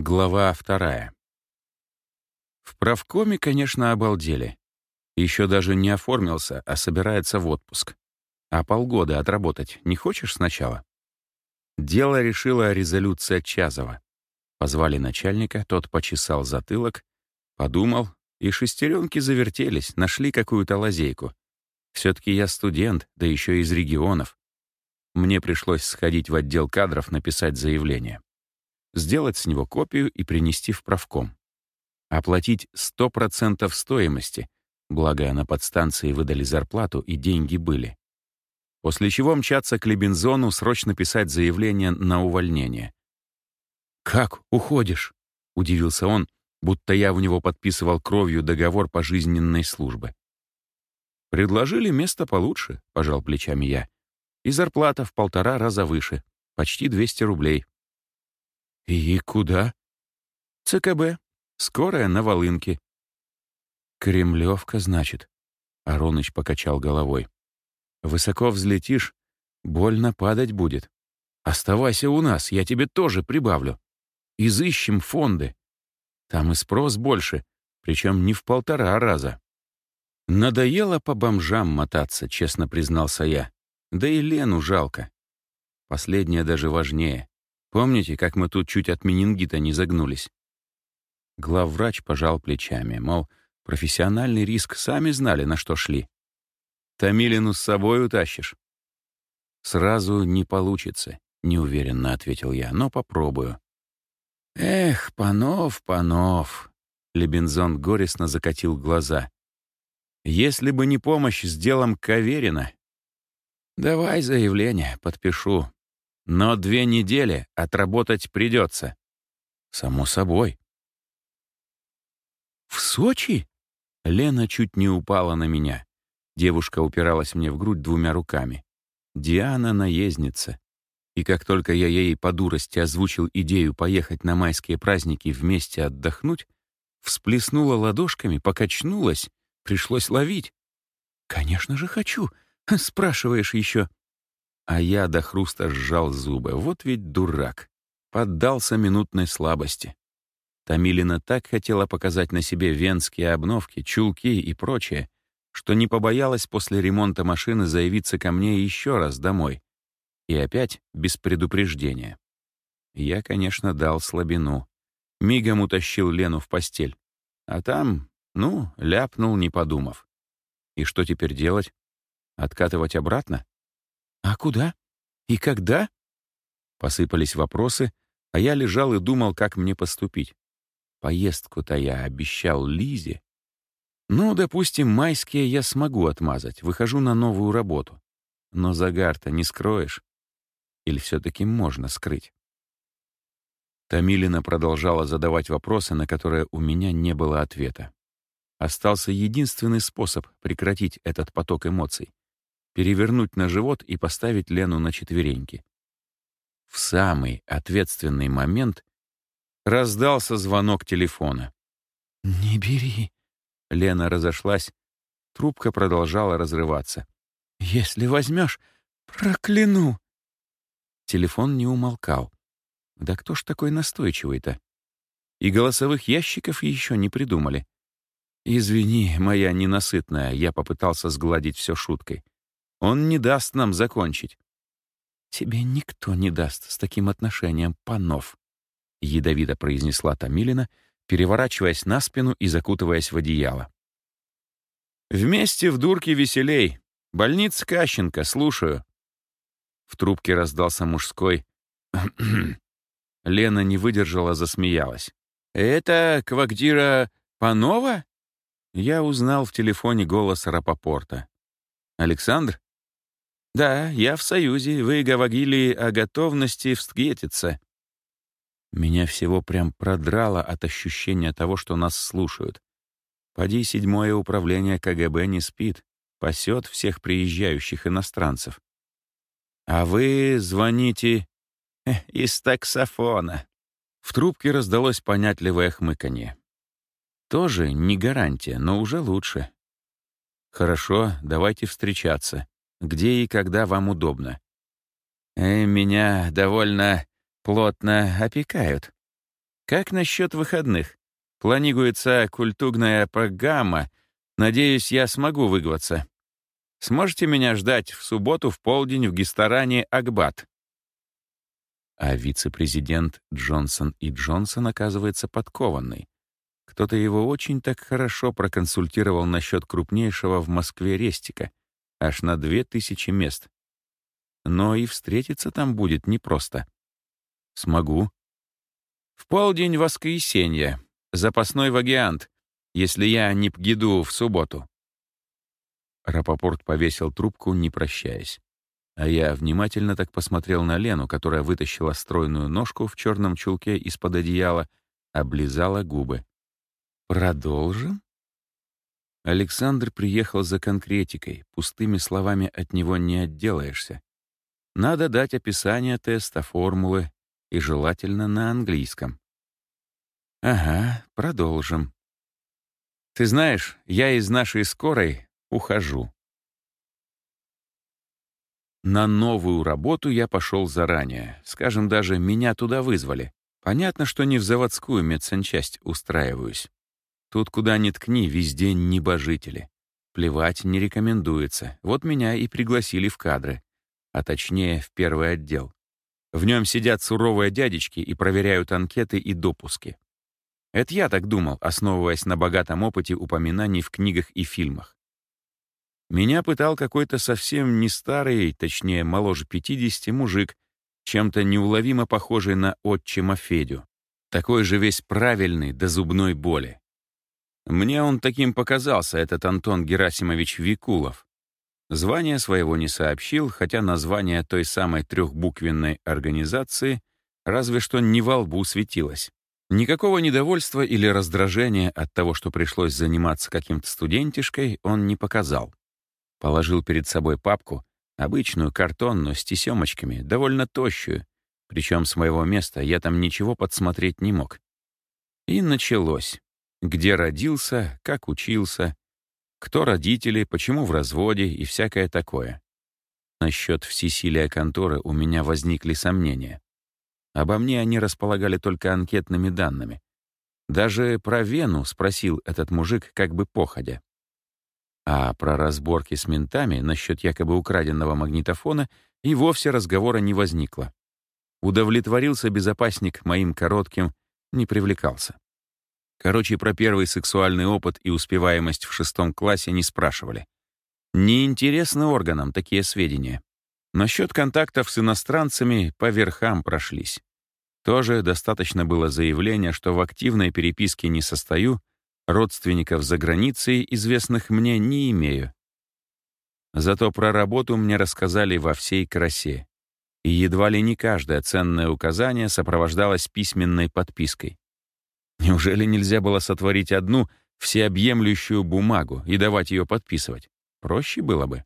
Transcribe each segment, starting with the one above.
Глава вторая. В правкоме, конечно, обалдели. Еще даже не оформился, а собирается в отпуск. А полгода отработать не хочешь сначала? Дело решила резолюция Чазова. Позвали начальника, тот почесал затылок, подумал, и шестеренки завертелись, нашли какую-то лазейку. Все-таки я студент, да еще из регионов. Мне пришлось сходить в отдел кадров написать заявление сделать с него копию и принести в правком. Оплатить 100% стоимости, благо на подстанции выдали зарплату и деньги были. После чего мчаться к Лебензону срочно писать заявление на увольнение. «Как уходишь?» — удивился он, будто я у него подписывал кровью договор пожизненной службы. «Предложили место получше», — пожал плечами я. «И зарплата в полтора раза выше, почти 200 рублей. «И куда?» «ЦКБ. Скорая на Волынке». «Кремлевка, значит?» Ароныч покачал головой. «Высоко взлетишь, больно падать будет. Оставайся у нас, я тебе тоже прибавлю. Изыщем фонды. Там и спрос больше, причем не в полтора раза». «Надоело по бомжам мотаться», — честно признался я. «Да и Лену жалко. Последнее даже важнее. Помните, как мы тут чуть от менингита не загнулись?» Главврач пожал плечами, мол, профессиональный риск сами знали, на что шли. «Томилину с собой утащишь?» «Сразу не получится», — неуверенно ответил я, — «но попробую». «Эх, Панов, Панов!» — Лебензон горестно закатил глаза. «Если бы не помощь с делом Каверина...» «Давай заявление, подпишу. Но две недели отработать придется. Само собой. В Сочи? Лена чуть не упала на меня. Девушка упиралась мне в грудь двумя руками. Диана — наездница. И как только я ей по дурости озвучил идею поехать на майские праздники вместе отдохнуть, всплеснула ладошками, покачнулась, пришлось ловить. «Конечно же хочу. Спрашиваешь еще. А я до хруста сжал зубы. Вот ведь дурак. Поддался минутной слабости. Тамилина так хотела показать на себе венские обновки, чулки и прочее, что не побоялась после ремонта машины заявиться ко мне еще раз домой. И опять без предупреждения. Я, конечно, дал слабину. Мигом утащил Лену в постель. А там, ну, ляпнул, не подумав. И что теперь делать? Откатывать обратно? «А куда? И когда?» Посыпались вопросы, а я лежал и думал, как мне поступить. Поездку-то я обещал Лизе. Ну, допустим, майские я смогу отмазать, выхожу на новую работу. Но загар-то не скроешь. Или все-таки можно скрыть? Тамилина продолжала задавать вопросы, на которые у меня не было ответа. Остался единственный способ прекратить этот поток эмоций перевернуть на живот и поставить Лену на четвереньки. В самый ответственный момент раздался звонок телефона. «Не бери». Лена разошлась, трубка продолжала разрываться. «Если возьмешь, прокляну». Телефон не умолкал. Да кто ж такой настойчивый-то? И голосовых ящиков еще не придумали. «Извини, моя ненасытная», — я попытался сгладить все шуткой. Он не даст нам закончить». «Тебе никто не даст с таким отношением, панов», — ядовито произнесла Томилина, переворачиваясь на спину и закутываясь в одеяло. «Вместе в дурке веселей. Больница Кащенко, слушаю». В трубке раздался мужской Лена не выдержала, засмеялась. «Это квартира Панова?» Я узнал в телефоне голос Рапопорта. «Александр?» «Да, я в Союзе. Вы говорили о готовности встретиться». Меня всего прям продрало от ощущения того, что нас слушают. Поди седьмое управление КГБ не спит, пасет всех приезжающих иностранцев. А вы звоните из таксофона. В трубке раздалось понятливое хмыканье. Тоже не гарантия, но уже лучше. Хорошо, давайте встречаться где и когда вам удобно. Э, меня довольно плотно опекают. Как насчет выходных? Планируется культурная программа. Надеюсь, я смогу выгваться. Сможете меня ждать в субботу в полдень в ресторане «Акбат»?» А вице-президент Джонсон и Джонсон оказывается подкованный. Кто-то его очень так хорошо проконсультировал насчет крупнейшего в Москве рестика, аж на две тысячи мест. Но и встретиться там будет непросто. Смогу. В полдень воскресенья. Запасной вагиант, если я не пгиду в субботу. Рапопорт повесил трубку, не прощаясь. А я внимательно так посмотрел на Лену, которая вытащила стройную ножку в черном чулке из-под одеяла, облизала губы. «Продолжим?» Александр приехал за конкретикой, пустыми словами от него не отделаешься. Надо дать описание теста, формулы, и желательно на английском. «Ага, продолжим. Ты знаешь, я из нашей скорой Ухожу. На новую работу я пошел заранее. Скажем, даже меня туда вызвали. Понятно, что не в заводскую медсанчасть устраиваюсь. Тут куда ни ткни, везде небожители. Плевать не рекомендуется. Вот меня и пригласили в кадры. А точнее, в первый отдел. В нем сидят суровые дядечки и проверяют анкеты и допуски. Это я так думал, основываясь на богатом опыте упоминаний в книгах и фильмах. Меня пытал какой-то совсем не старый, точнее, моложе 50 мужик, чем-то неуловимо похожий на отчима Федю. Такой же весь правильный до зубной боли. Мне он таким показался, этот Антон Герасимович Викулов. Звание своего не сообщил, хотя название той самой трехбуквенной организации разве что не во лбу светилось. Никакого недовольства или раздражения от того, что пришлось заниматься каким-то студентишкой, он не показал. Положил перед собой папку, обычную, картонную, с тесемочками, довольно тощую, причем с моего места я там ничего подсмотреть не мог. И началось. Где родился, как учился, кто родители, почему в разводе и всякое такое. Насчет всесилия конторы у меня возникли сомнения. Обо мне они располагали только анкетными данными. Даже про Вену спросил этот мужик как бы походя. А про разборки с ментами насчет якобы украденного магнитофона и вовсе разговора не возникло. Удовлетворился безопасник моим коротким, не привлекался. Короче, про первый сексуальный опыт и успеваемость в шестом классе не спрашивали. Неинтересны органам такие сведения. Насчет контактов с иностранцами по верхам прошлись. Тоже достаточно было заявления, что в активной переписке не состою, Родственников за границей, известных мне, не имею. Зато про работу мне рассказали во всей красе. И едва ли не каждое ценное указание сопровождалось письменной подпиской. Неужели нельзя было сотворить одну всеобъемлющую бумагу и давать ее подписывать? Проще было бы.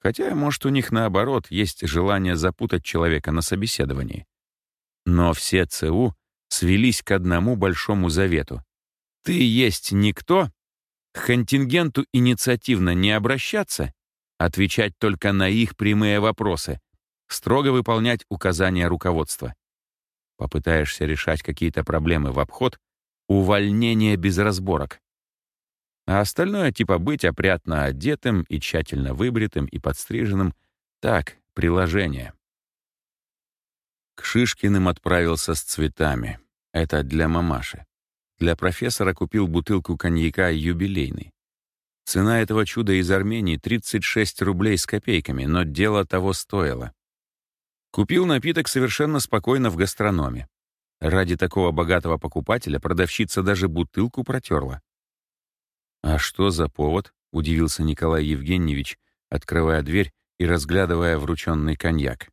Хотя, может, у них наоборот есть желание запутать человека на собеседовании. Но все ЦУ свелись к одному большому завету ты есть никто, к контингенту инициативно не обращаться, отвечать только на их прямые вопросы, строго выполнять указания руководства. Попытаешься решать какие-то проблемы в обход — увольнение без разборок. А остальное типа быть опрятно одетым и тщательно выбритым и подстриженным — так, приложение. К Шишкиным отправился с цветами. Это для мамаши. Для профессора купил бутылку коньяка юбилейный. Цена этого чуда из Армении 36 рублей с копейками, но дело того стоило. Купил напиток совершенно спокойно в гастрономе. Ради такого богатого покупателя продавщица даже бутылку протерла. «А что за повод?» — удивился Николай Евгеньевич, открывая дверь и разглядывая врученный коньяк.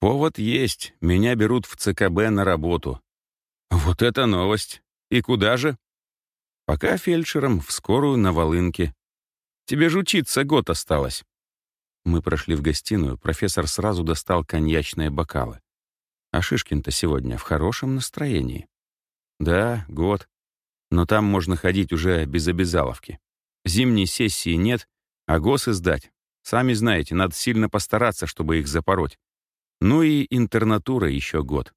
«Повод есть. Меня берут в ЦКБ на работу». «Вот это новость! И куда же? Пока фельдшером в скорую на Волынке. Тебе же учиться год осталось. Мы прошли в гостиную, профессор сразу достал коньячные бокалы. А Шишкин-то сегодня в хорошем настроении. Да, год. Но там можно ходить уже без обязаловки. Зимней сессии нет, а гос издать. Сами знаете, надо сильно постараться, чтобы их запороть. Ну и интернатура еще год.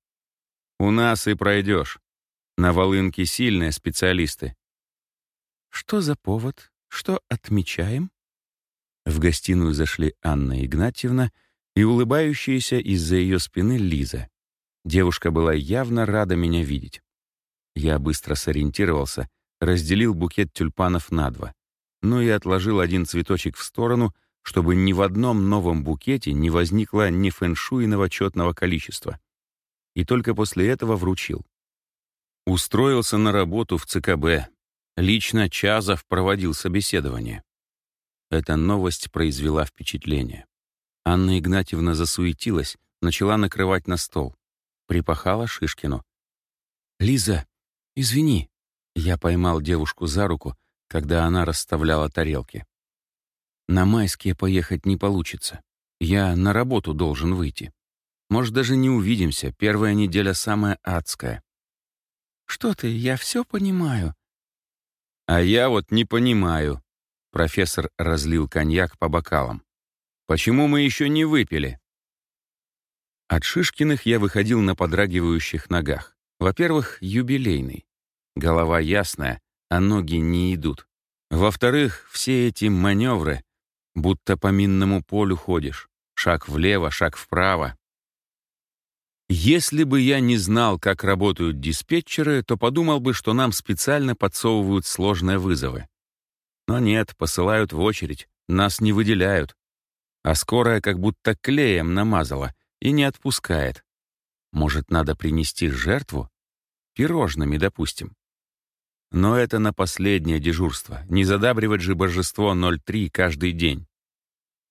У нас и пройдешь. На волынке сильные специалисты. Что за повод? Что отмечаем? В гостиную зашли Анна Игнатьевна и улыбающаяся из-за ее спины Лиза. Девушка была явно рада меня видеть. Я быстро сориентировался, разделил букет тюльпанов на два, ну и отложил один цветочек в сторону, чтобы ни в одном новом букете не возникло ни фэншуйного четного количества. И только после этого вручил. Устроился на работу в ЦКБ. Лично Чазов проводил собеседование. Эта новость произвела впечатление. Анна Игнатьевна засуетилась, начала накрывать на стол. Припахала Шишкину. «Лиза, извини». Я поймал девушку за руку, когда она расставляла тарелки. «На майские поехать не получится. Я на работу должен выйти. Может, даже не увидимся. Первая неделя самая адская». «Что ты, я все понимаю». «А я вот не понимаю», Профессор разлил коньяк по бокалам. «Почему мы еще не выпили?» От Шишкиных я выходил на подрагивающих ногах. Во-первых, юбилейный. Голова ясная, а ноги не идут. Во-вторых, все эти маневры, будто по минному полю ходишь. Шаг влево, шаг вправо. Если бы я не знал, как работают диспетчеры, то подумал бы, что нам специально подсовывают сложные вызовы. Но нет, посылают в очередь, нас не выделяют. А скорая как будто клеем намазала и не отпускает. Может, надо принести жертву? Пирожными, допустим. Но это на последнее дежурство. Не задабривать же божество 03 каждый день.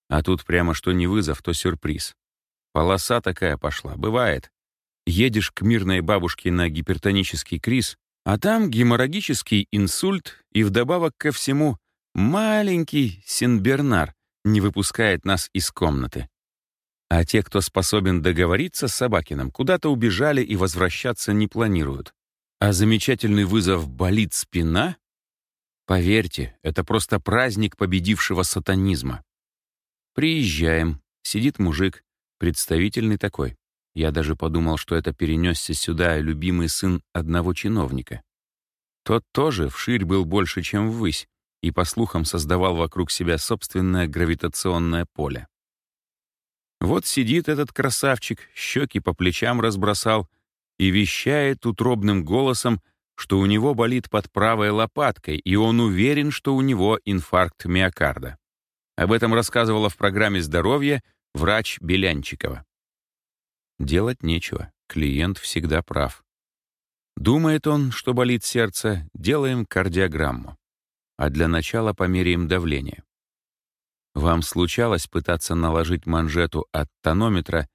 А тут прямо что не вызов, то сюрприз. Полоса такая пошла, бывает. Едешь к мирной бабушке на гипертонический криз, а там геморрагический инсульт и вдобавок ко всему Маленький Синбернар не выпускает нас из комнаты. А те, кто способен договориться с Собакиным, куда-то убежали и возвращаться не планируют. А замечательный вызов «болит спина»? Поверьте, это просто праздник победившего сатанизма. Приезжаем, сидит мужик, представительный такой. Я даже подумал, что это перенесся сюда любимый сын одного чиновника. Тот тоже вширь был больше, чем ввысь, и, по слухам, создавал вокруг себя собственное гравитационное поле. Вот сидит этот красавчик, щеки по плечам разбросал и вещает утробным голосом, что у него болит под правой лопаткой, и он уверен, что у него инфаркт миокарда. Об этом рассказывала в программе здоровья врач Белянчикова. Делать нечего, клиент всегда прав. Думает он, что болит сердце, делаем кардиограмму а для начала померяем давление. Вам случалось пытаться наложить манжету от тонометра,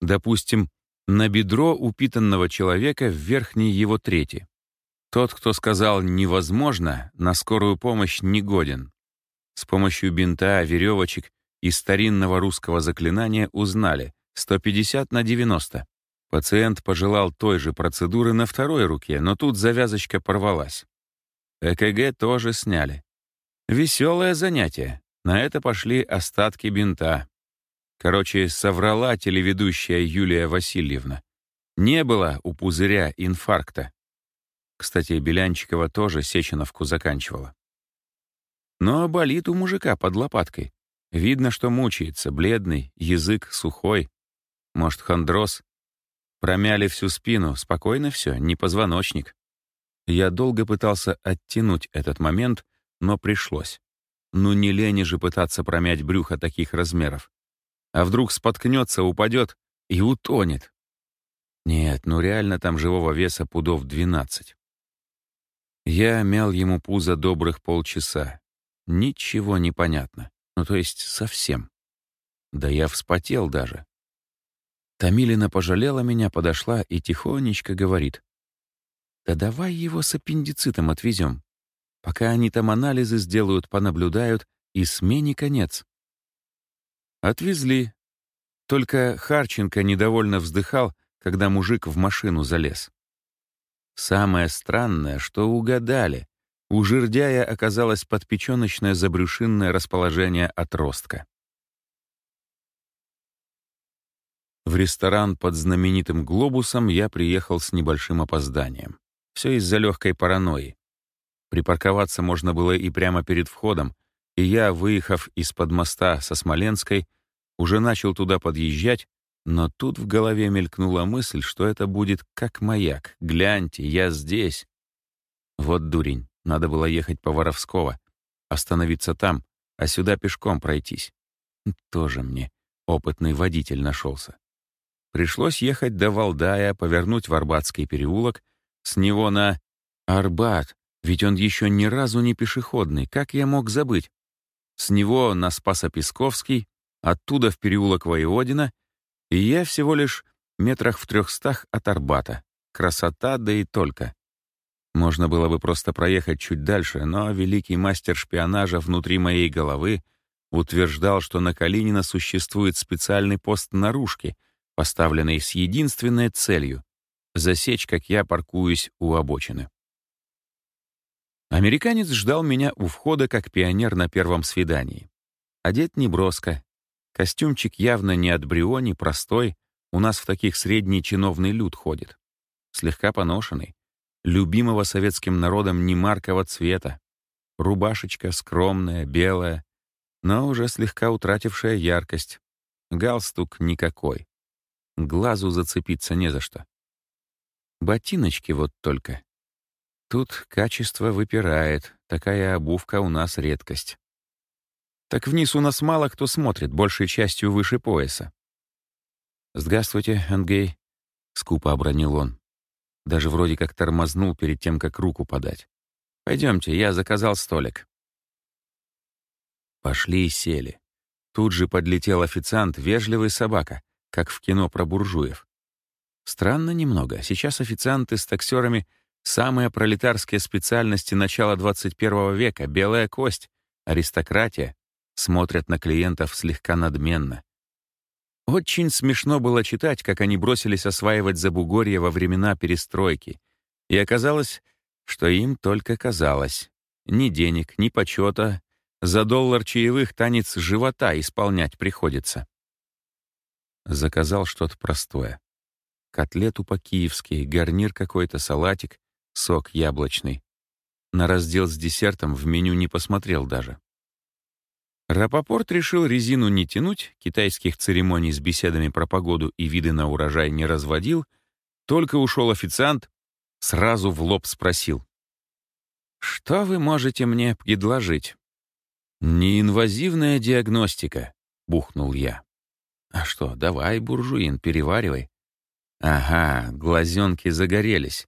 допустим, на бедро упитанного человека в верхней его трети. Тот, кто сказал «невозможно», на скорую помощь не годен. С помощью бинта, веревочек и старинного русского заклинания узнали 150 на 90. Пациент пожелал той же процедуры на второй руке, но тут завязочка порвалась. ЭКГ тоже сняли. Веселое занятие. На это пошли остатки бинта. Короче, соврала телеведущая Юлия Васильевна. Не было у пузыря инфаркта. Кстати, Белянчикова тоже Сеченовку заканчивала. Но болит у мужика под лопаткой. Видно, что мучается, бледный, язык сухой. Может, хондроз? Промяли всю спину, спокойно все, не позвоночник. Я долго пытался оттянуть этот момент, но пришлось. Ну не лени же пытаться промять брюхо таких размеров. А вдруг споткнется, упадет и утонет. Нет, ну реально там живого веса пудов 12. Я мял ему пузо добрых полчаса. Ничего не понятно. Ну то есть совсем. Да я вспотел даже. Тамилина пожалела меня, подошла и тихонечко говорит. Да давай его с аппендицитом отвезем. Пока они там анализы сделают, понаблюдают, и смене конец. Отвезли. Только Харченко недовольно вздыхал, когда мужик в машину залез. Самое странное, что угадали. У жердяя оказалось подпеченочное забрюшинное расположение отростка. В ресторан под знаменитым «Глобусом» я приехал с небольшим опозданием. Все из-за легкой паранойи. Припарковаться можно было и прямо перед входом, и я, выехав из-под моста со Смоленской, уже начал туда подъезжать, но тут в голове мелькнула мысль, что это будет как маяк. «Гляньте, я здесь». Вот дурень, надо было ехать по Воровского, остановиться там, а сюда пешком пройтись. Тоже мне опытный водитель нашелся. Пришлось ехать до Валдая, повернуть в Арбатский переулок, с него на Арбат, ведь он еще ни разу не пешеходный, как я мог забыть? С него на Спасо-Песковский, оттуда в переулок Воеводина, и я всего лишь метрах в трехстах от Арбата. Красота, да и только. Можно было бы просто проехать чуть дальше, но великий мастер шпионажа внутри моей головы утверждал, что на Калинина существует специальный пост наружки, поставленный с единственной целью — засечь, как я паркуюсь у обочины. Американец ждал меня у входа как пионер на первом свидании. Одет неброско, костюмчик явно не от бриони, простой, у нас в таких средний чиновный люд ходит. Слегка поношенный, любимого советским народом немаркого цвета. Рубашечка скромная, белая, но уже слегка утратившая яркость. Галстук никакой. Глазу зацепиться не за что. Ботиночки вот только. Тут качество выпирает, такая обувка у нас редкость. Так вниз у нас мало кто смотрит, большей частью выше пояса. «Здравствуйте, Ангей», — скупо обронил он. Даже вроде как тормознул перед тем, как руку подать. «Пойдемте, я заказал столик». Пошли и сели. Тут же подлетел официант, вежливый собака, как в кино про буржуев. Странно немного. Сейчас официанты с таксерами — самые пролетарские специальности начала 21 века, белая кость, аристократия, смотрят на клиентов слегка надменно. Очень смешно было читать, как они бросились осваивать Забугорье во времена перестройки. И оказалось, что им только казалось. Ни денег, ни почета, за доллар чаевых танец живота исполнять приходится. Заказал что-то простое. Котлету по-киевски, гарнир какой-то, салатик, сок яблочный. На раздел с десертом в меню не посмотрел даже. Рапопорт решил резину не тянуть, китайских церемоний с беседами про погоду и виды на урожай не разводил, только ушел официант, сразу в лоб спросил. «Что вы можете мне предложить?» «Неинвазивная диагностика», — бухнул я. «А что, давай, буржуин, переваривай». «Ага, глазенки загорелись».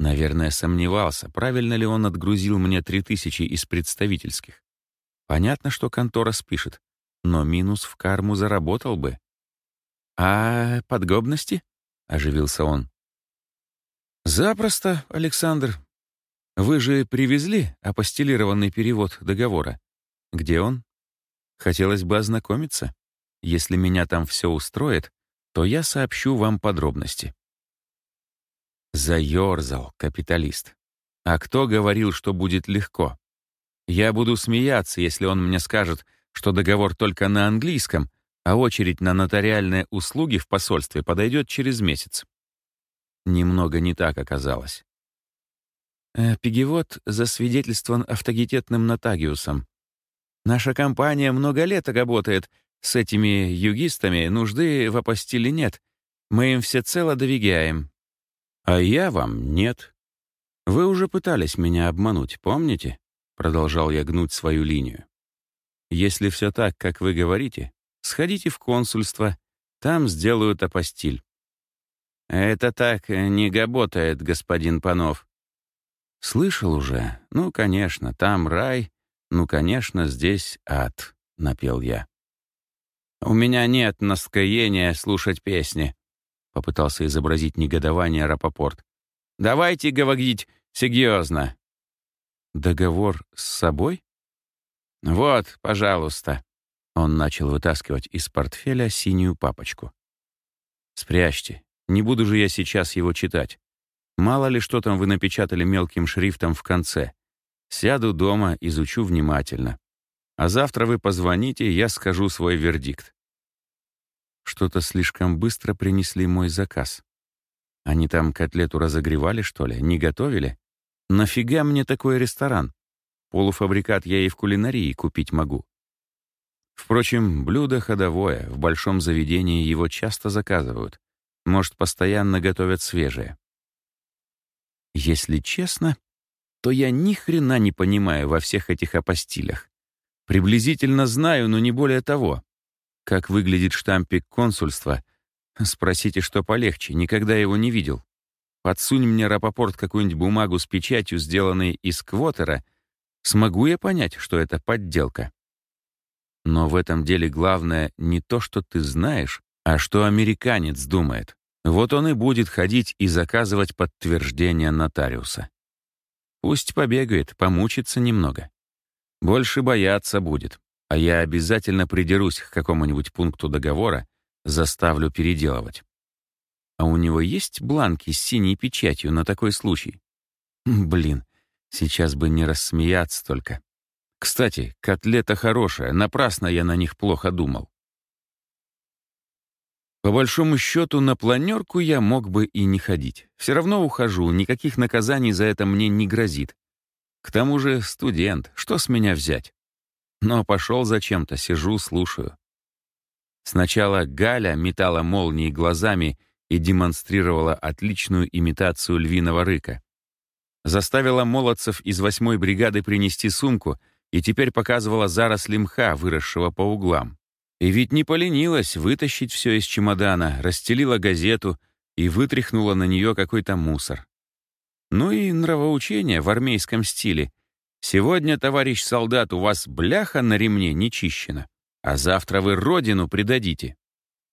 Наверное, сомневался, правильно ли он отгрузил мне три тысячи из представительских. Понятно, что контора спишет, но минус в карму заработал бы. «А подгобности?» — оживился он. «Запросто, Александр. Вы же привезли апостелированный перевод договора. Где он? Хотелось бы ознакомиться. Если меня там все устроит, то я сообщу вам подробности». Заерзал капиталист. А кто говорил, что будет легко? Я буду смеяться, если он мне скажет, что договор только на английском, а очередь на нотариальные услуги в посольстве подойдет через месяц. Немного не так оказалось. Э, Пегевод засвидетельствован автогитетным нотагиусом. Наша компания много лет работает с этими югистами, нужды в апостиле нет. Мы им всецело доверяем. А я вам нет. Вы уже пытались меня обмануть, помните? Продолжал я гнуть свою линию. Если все так, как вы говорите, сходите в консульство, там сделают апостиль. Это так не работает, господин Панов. Слышал уже? Ну, конечно, там рай, ну, конечно, здесь ад, напел я. У меня нет настроения слушать песни, попытался изобразить негодование Рапопорт. Давайте говорить серьезно. Договор с собой? Вот, пожалуйста. Он начал вытаскивать из портфеля синюю папочку. Спрячьте. Не буду же я сейчас его читать. Мало ли что там вы напечатали мелким шрифтом в конце. Сяду дома, изучу внимательно. А завтра вы позвоните, я скажу свой вердикт. Что-то слишком быстро принесли мой заказ. Они там котлету разогревали, что ли? Не готовили? Нафига мне такой ресторан? Полуфабрикат я и в кулинарии купить могу. Впрочем, блюдо ходовое, в большом заведении его часто заказывают. Может, постоянно готовят свежее. Если честно, то я ни хрена не понимаю во всех этих апостилях. Приблизительно знаю, но не более того. Как выглядит штампик консульства? Спросите, что полегче, никогда его не видел. Подсунь мне Рапопорт какую-нибудь бумагу с печатью, сделанной из квотера, смогу я понять, что это подделка. Но в этом деле главное не то, что ты знаешь, а что американец думает. Вот он и будет ходить и заказывать подтверждение нотариуса. Пусть побегает, помучится немного. Больше бояться будет, а я обязательно придерусь к какому-нибудь пункту договора, заставлю переделывать. А у него есть бланки с синей печатью на такой случай? Блин, сейчас бы не рассмеяться только. Кстати, котлета хорошая, напрасно я на них плохо думал. По большому счету, на планерку я мог бы и не ходить. Все равно ухожу, никаких наказаний за это мне не грозит. К тому же студент, что с меня взять? Но пошел зачем-то, сижу, слушаю. Сначала Галя метала молнии глазами и демонстрировала отличную имитацию львиного рыка. Заставила молодцев из восьмой бригады принести сумку и теперь показывала заросли мха, выросшего по углам. И ведь не поленилась вытащить все из чемодана, расстелила газету и вытряхнула на нее какой-то мусор. Ну и нравоучение в армейском стиле. Сегодня, товарищ солдат, у вас бляха на ремне не чищена, а завтра вы родину предадите.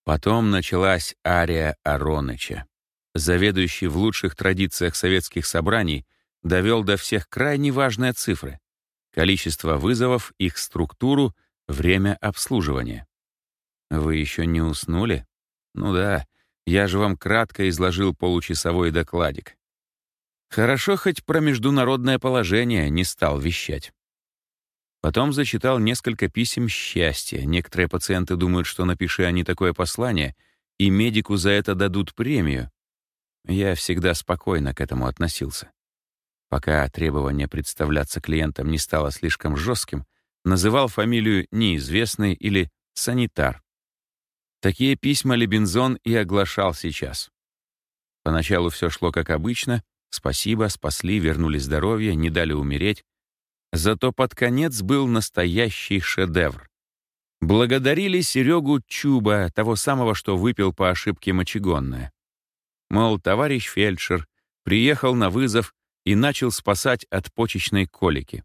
Потом началась ария Ароныча. Заведующий в лучших традициях советских собраний довел до всех крайне важные цифры. Количество вызовов, их структуру, время обслуживания. Вы еще не уснули? Ну да, я же вам кратко изложил получасовой докладик. Хорошо, хоть про международное положение не стал вещать. Потом зачитал несколько писем счастья. Некоторые пациенты думают, что напиши они такое послание, и медику за это дадут премию. Я всегда спокойно к этому относился. Пока требование представляться клиентам не стало слишком жестким, называл фамилию неизвестный или санитар. Такие письма Лебензон и оглашал сейчас. Поначалу все шло как обычно. Спасибо, спасли, вернули здоровье, не дали умереть. Зато под конец был настоящий шедевр. Благодарили Серегу Чуба, того самого, что выпил по ошибке мочегонное. Мол, товарищ фельдшер приехал на вызов и начал спасать от почечной колики.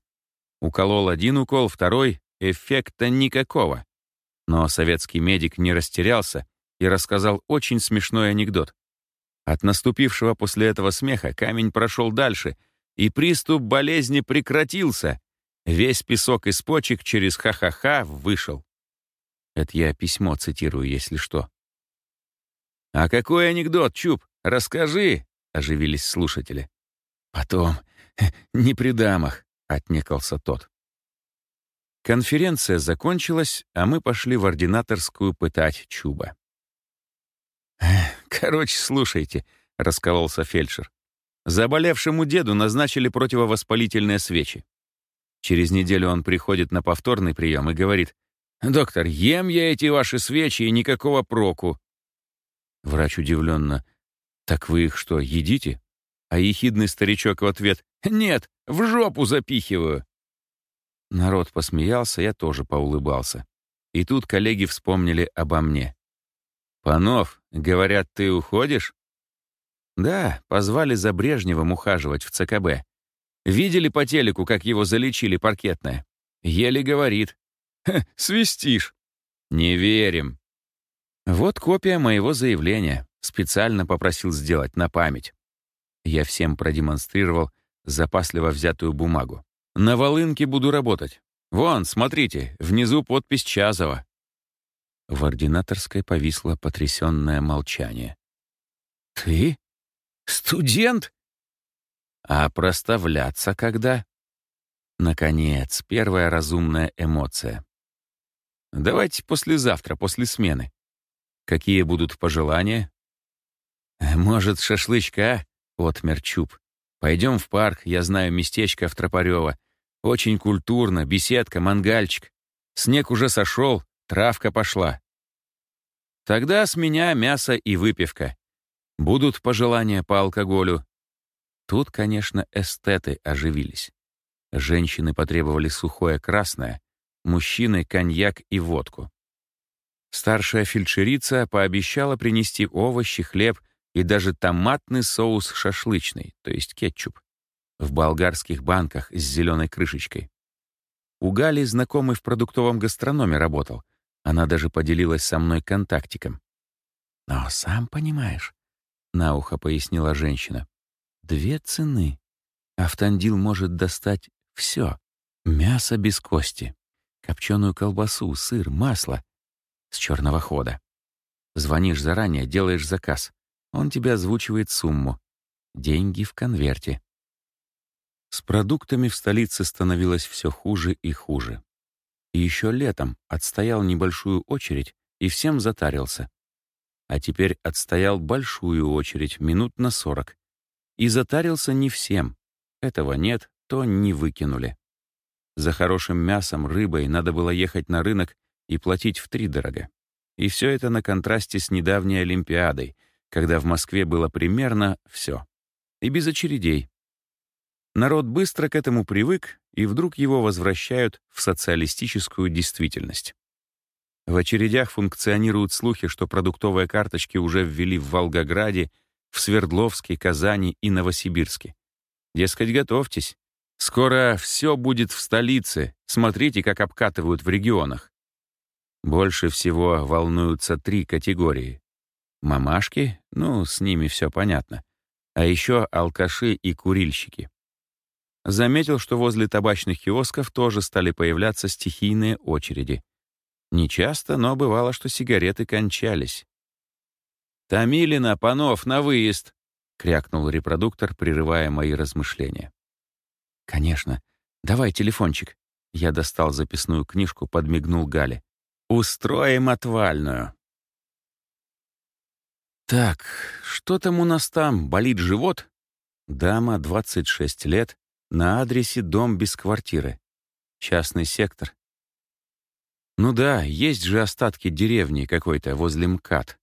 Уколол один укол, второй — эффекта никакого. Но советский медик не растерялся и рассказал очень смешной анекдот. От наступившего после этого смеха камень прошел дальше, и приступ болезни прекратился. Весь песок из почек через ха-ха-ха вышел. Это я письмо цитирую, если что. «А какой анекдот, Чуб? Расскажи!» — оживились слушатели. «Потом, не при дамах», — отнекался тот. Конференция закончилась, а мы пошли в ординаторскую пытать Чуба. «Короче, слушайте», — раскололся фельдшер. «Заболевшему деду назначили противовоспалительные свечи. Через неделю он приходит на повторный прием и говорит, «Доктор, ем я эти ваши свечи и никакого проку». Врач удивленно, «Так вы их что, едите?» А ехидный старичок в ответ, «Нет, в жопу запихиваю». Народ посмеялся, я тоже поулыбался. И тут коллеги вспомнили обо мне. «Панов, говорят, ты уходишь?» «Да, позвали за Брежневым ухаживать в ЦКБ. Видели по телеку, как его залечили паркетное? Еле говорит. свистишь!» «Не верим!» Вот копия моего заявления. Специально попросил сделать на память. Я всем продемонстрировал запасливо взятую бумагу. На волынке буду работать. Вон, смотрите, внизу подпись Чазова». В ординаторской повисло потрясенное молчание. «Ты? Студент?» «А проставляться когда?» Наконец, первая разумная эмоция. «Давайте послезавтра, после смены. Какие будут пожелания? Может, шашлычка? Отмер Чуб. Пойдем в парк, я знаю местечко в Тропарево. Очень культурно, беседка, мангальчик. Снег уже сошел, травка пошла. Тогда с меня мясо и выпивка. Будут пожелания по алкоголю. Тут, конечно, эстеты оживились. Женщины потребовали сухое красное, мужчины — коньяк и водку. Старшая фельдшерица пообещала принести овощи, хлеб и даже томатный соус шашлычный, то есть кетчуп, в болгарских банках с зеленой крышечкой. У Гали знакомый в продуктовом гастрономе работал. Она даже поделилась со мной контактиком. «Но сам понимаешь», — на ухо пояснила женщина, «две цены. Автандил может достать все. Мясо без кости, копченую колбасу, сыр, масло, с черного хода. Звонишь заранее, делаешь заказ. Он тебе озвучивает сумму. Деньги в конверте. С продуктами в столице становилось все хуже и хуже. Еще летом отстоял небольшую очередь и всем затарился. А теперь отстоял большую очередь, минут на сорок. И затарился не всем. Этого нет, то не выкинули. За хорошим мясом, рыбой надо было ехать на рынок и платить втридорога. И все это на контрасте с недавней Олимпиадой, когда в Москве было примерно все. И без очередей. Народ быстро к этому привык, и вдруг его возвращают в социалистическую действительность. В очередях функционируют слухи, что продуктовые карточки уже ввели в Волгограде, в Свердловске, Казани и Новосибирске. Дескать, готовьтесь. Скоро все будет в столице. Смотрите, как обкатывают в регионах. Больше всего волнуются три категории. Мамашки, ну, с ними все понятно. А еще алкаши и курильщики. Заметил, что возле табачных киосков тоже стали появляться стихийные очереди. Не часто, но бывало, что сигареты кончались. «Томилина, Панов, на выезд!» — крякнул репродуктор, прерывая мои размышления. «Конечно. Давай телефончик». Я достал записную книжку, подмигнул Гале. Устроим отвальную. Так, что там у нас там? Болит живот? Дама, 26 лет, на адресе дом без квартиры. Частный сектор. Ну да, есть же остатки деревни какой-то возле МКАД.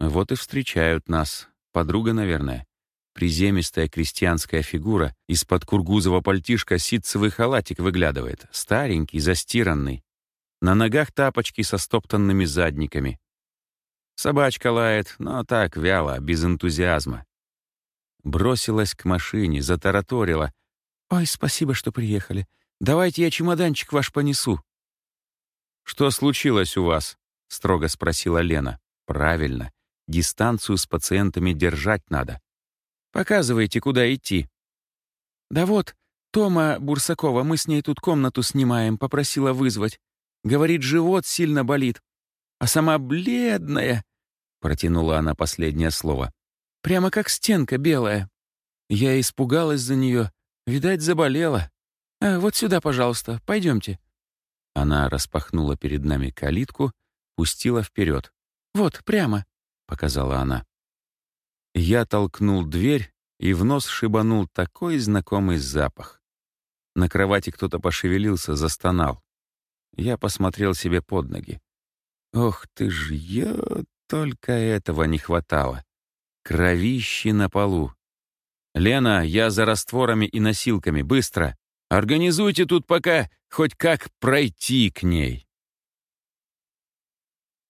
Вот и встречают нас. Подруга, наверное. Приземистая крестьянская фигура, из-под кургузова пальтишка ситцевый халатик выглядывает, старенький, застиранный. На ногах тапочки со стоптанными задниками. Собачка лает, но так вяло, без энтузиазма. Бросилась к машине, затараторила. «Ой, спасибо, что приехали. Давайте я чемоданчик ваш понесу». «Что случилось у вас?» — строго спросила Лена. «Правильно. Дистанцию с пациентами держать надо. Показывайте, куда идти». «Да вот, Тома Бурсакова, мы с ней тут комнату снимаем, попросила вызвать. Говорит, живот сильно болит. А сама бледная, — протянула она последнее слово. Прямо как стенка белая. Я испугалась за нее. Видать, заболела. А, вот сюда, пожалуйста, пойдемте. Она распахнула перед нами калитку, пустила вперед. «Вот, прямо», — показала она. Я толкнул дверь и в нос шибанул такой знакомый запах. На кровати кто-то пошевелился, застонал. Я посмотрел себе под ноги. Ох ты ж, я только этого не хватало. Кровищи на полу. «Лена, я за растворами и носилками, быстро! Организуйте тут пока хоть как пройти к ней!»